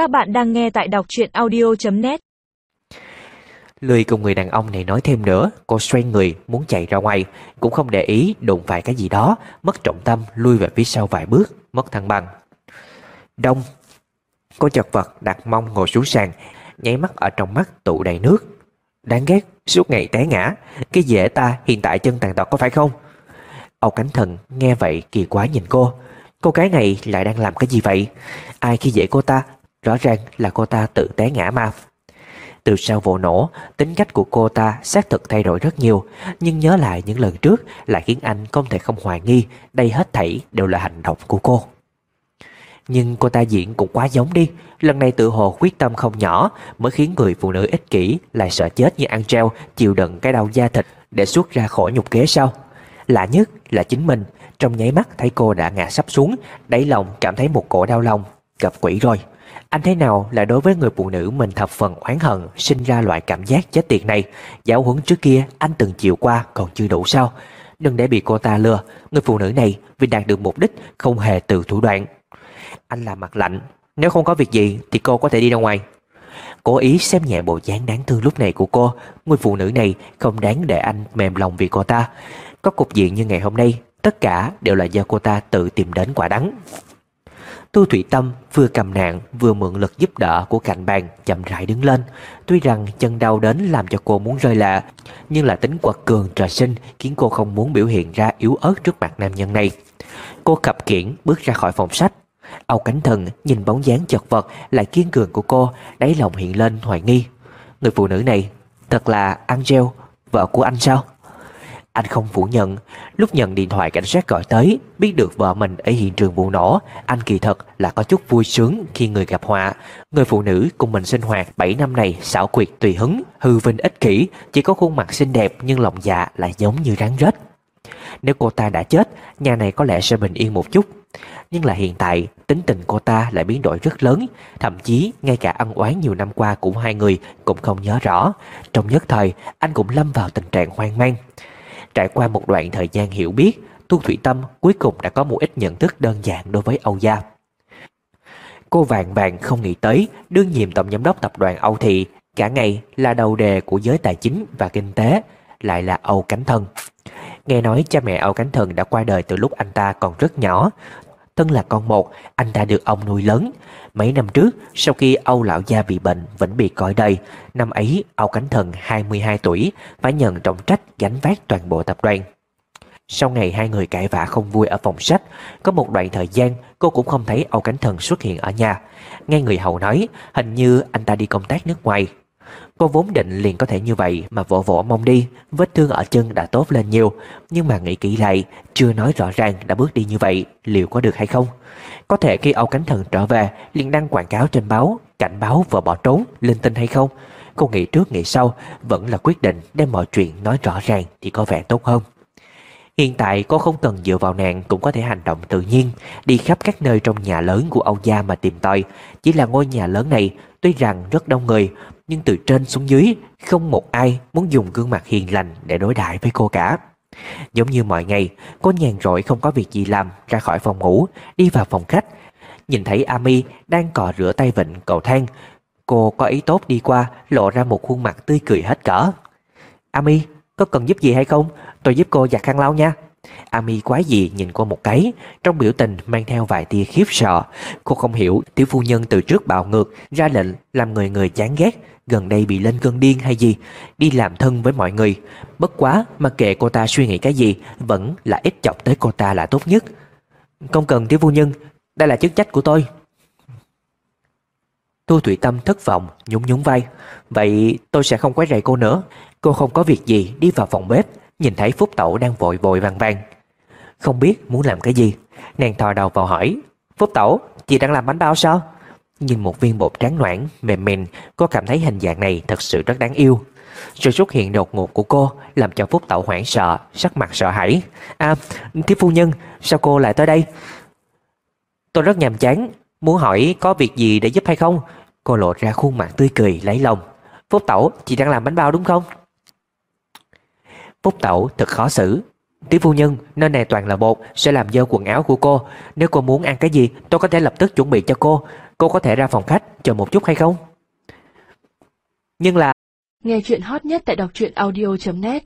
Các bạn đang nghe tại đọc truyện audio.net Lười cùng người đàn ông này nói thêm nữa, Cô xoay người muốn chạy ra ngoài. Cũng không để ý, đụng phải cái gì đó, Mất trọng tâm, lui về phía sau vài bước, Mất thăng bằng. Đông, Cô chật vật đặt mông ngồi xuống sàn, Nháy mắt ở trong mắt tụ đầy nước. Đáng ghét, suốt ngày té ngã. Cái dễ ta, hiện tại chân tàn tật có phải không? Âu Cánh Thần nghe vậy kỳ quá nhìn cô. Cô gái này lại đang làm cái gì vậy? Ai khi dễ cô ta Rõ ràng là cô ta tự té ngã mà. Từ sau vụ nổ, Tính cách của cô ta xác thực thay đổi rất nhiều, Nhưng nhớ lại những lần trước Lại khiến anh không thể không hoài nghi, Đây hết thảy đều là hành động của cô. Nhưng cô ta diễn cũng quá giống đi, Lần này tự hồ quyết tâm không nhỏ Mới khiến người phụ nữ ích kỷ Lại sợ chết như Angel Chịu đựng cái đau da thịt Để xuất ra khỏi nhục kế sau. Lạ nhất là chính mình, Trong nháy mắt thấy cô đã ngã sắp xuống, Đáy lòng cảm thấy một cổ đau lòng, Gặp quỷ rồi. Anh thế nào là đối với người phụ nữ mình thập phần oán hận, Sinh ra loại cảm giác chết tiệt này? Giáo huấn trước kia, anh từng chịu qua, Còn chưa đủ sao? Đừng để bị cô ta lừa. Người phụ nữ này, vì đạt được mục đích, Không hề từ thủ đoạn. Anh làm mặt lạnh. Nếu không có việc gì, thì cô có thể đi ra ngoài. Cố ý xem nhẹ bộ dáng đáng thương lúc này của cô. Người phụ nữ này không đáng để anh mềm lòng vì cô ta. Có cục diện như ngày hôm nay, Tất cả đều là do cô ta tự tìm đến quả đắng. Tu Thủy Tâm vừa cầm nạn vừa mượn lực giúp đỡ của cạnh bàn chậm rãi đứng lên. Tuy rằng chân đau đến làm cho cô muốn rơi lệ, nhưng là tính quật cường trời sinh khiến cô không muốn biểu hiện ra yếu ớt trước mặt nam nhân này. Cô cập kiển bước ra khỏi phòng sách. Âu Cánh Thần nhìn bóng dáng chật vật lại kiên cường của cô, đáy lòng hiện lên hoài nghi. Người phụ nữ này thật là Angel, vợ của anh sao? Anh không phủ nhận. Lúc nhận điện thoại cảnh sát gọi tới, Biết được vợ mình ở hiện trường vụ nổ, Anh kỳ thật là có chút vui sướng khi người gặp họa. Người phụ nữ cùng mình sinh hoạt 7 năm này xảo quyệt tùy hứng, Hư vinh ích kỷ, Chỉ có khuôn mặt xinh đẹp nhưng lòng dạ lại giống như rắn rết. Nếu cô ta đã chết, Nhà này có lẽ sẽ bình yên một chút. Nhưng là hiện tại, tính tình cô ta lại biến đổi rất lớn. Thậm chí, ngay cả ăn oán nhiều năm qua của hai người cũng không nhớ rõ. Trong nhất thời, anh cũng lâm vào tình trạng hoang mang. Trải qua một đoạn thời gian hiểu biết, Tu Thủy Tâm cuối cùng đã có một ít nhận thức đơn giản đối với Âu Gia. Cô vàng vàng không nghĩ tới đương nhiệm tổng giám đốc tập đoàn Âu Thị cả ngày là đầu đề của giới tài chính và kinh tế, lại là Âu Cánh Thân. Nghe nói cha mẹ Âu Cánh Thần đã qua đời từ lúc anh ta còn rất nhỏ. Thân là con một, anh đã được ông nuôi lớn. Mấy năm trước, sau khi Âu Lão Gia bị bệnh, vẫn bị cõi đây. năm ấy Âu Cánh Thần 22 tuổi, phải nhận trọng trách gánh vác toàn bộ tập đoàn. Sau ngày hai người cãi vã không vui ở phòng sách, có một đoạn thời gian cô cũng không thấy Âu Cánh Thần xuất hiện ở nhà. Nghe người hầu nói, hình như anh ta đi công tác nước ngoài. Cô vốn định liền có thể như vậy mà vỗ vỗ mong đi, vết thương ở chân đã tốt lên nhiều, nhưng mà nghĩ kỹ lại, chưa nói rõ ràng đã bước đi như vậy, liệu có được hay không? Có thể khi Âu Cánh Thần trở về, liền đăng quảng cáo trên báo, cảnh báo vợ bỏ trốn, linh tinh hay không? Cô nghĩ trước nghĩ sau, vẫn là quyết định đem mọi chuyện nói rõ ràng thì có vẻ tốt hơn. Hiện tại cô không cần dựa vào nàng cũng có thể hành động tự nhiên, đi khắp các nơi trong nhà lớn của Âu Gia mà tìm tòi. Chỉ là ngôi nhà lớn này, tuy rằng rất đông người, nhưng từ trên xuống dưới, không một ai muốn dùng gương mặt hiền lành để đối đãi với cô cả. Giống như mọi ngày, cô nhàn rỗi không có việc gì làm, ra khỏi phòng ngủ, đi vào phòng khách. Nhìn thấy Ami đang cò rửa tay vịnh cầu thang, cô có ý tốt đi qua, lộ ra một khuôn mặt tươi cười hết cỡ. Ami, có cần giúp gì hay không? Tôi giúp cô giặt khăn lau nha. Ami quái gì nhìn cô một cái, trong biểu tình mang theo vài tia khiếp sợ. Cô không hiểu tiểu phu nhân từ trước bạo ngược, ra lệnh làm người người chán ghét, gần đây bị lên cơn điên hay gì, đi làm thân với mọi người. Bất quá mà kệ cô ta suy nghĩ cái gì, vẫn là ít chọc tới cô ta là tốt nhất. Không cần tiểu phu nhân, đây là chức trách của tôi. Thu Thủy Tâm thất vọng, nhún nhún vai. Vậy tôi sẽ không quấy rầy cô nữa. Cô không có việc gì đi vào phòng bếp, nhìn thấy Phúc Tẩu đang vội vội vàng vàng. Không biết muốn làm cái gì, nàng thò đầu vào hỏi. Phúc Tẩu, chị đang làm bánh bao sao? Nhìn một viên bột trắng noãn, mềm mềm, cô cảm thấy hình dạng này thật sự rất đáng yêu. Sự xuất hiện đột ngột của cô làm cho Phúc Tẩu hoảng sợ, sắc mặt sợ hãi. À, tiếp phu nhân, sao cô lại tới đây? Tôi rất nhàm chán, muốn hỏi có việc gì để giúp hay không? Cô lộ ra khuôn mặt tươi cười lấy lòng. Phúc Tẩu, chị đang làm bánh bao đúng không? Phúc Tẩu thật khó xử. Tí phu nhân, nơi này toàn là bột, sẽ làm dơ quần áo của cô. Nếu cô muốn ăn cái gì, tôi có thể lập tức chuẩn bị cho cô. Cô có thể ra phòng khách, chờ một chút hay không? Nhưng là... Nghe chuyện hot nhất tại đọc truyện audio.net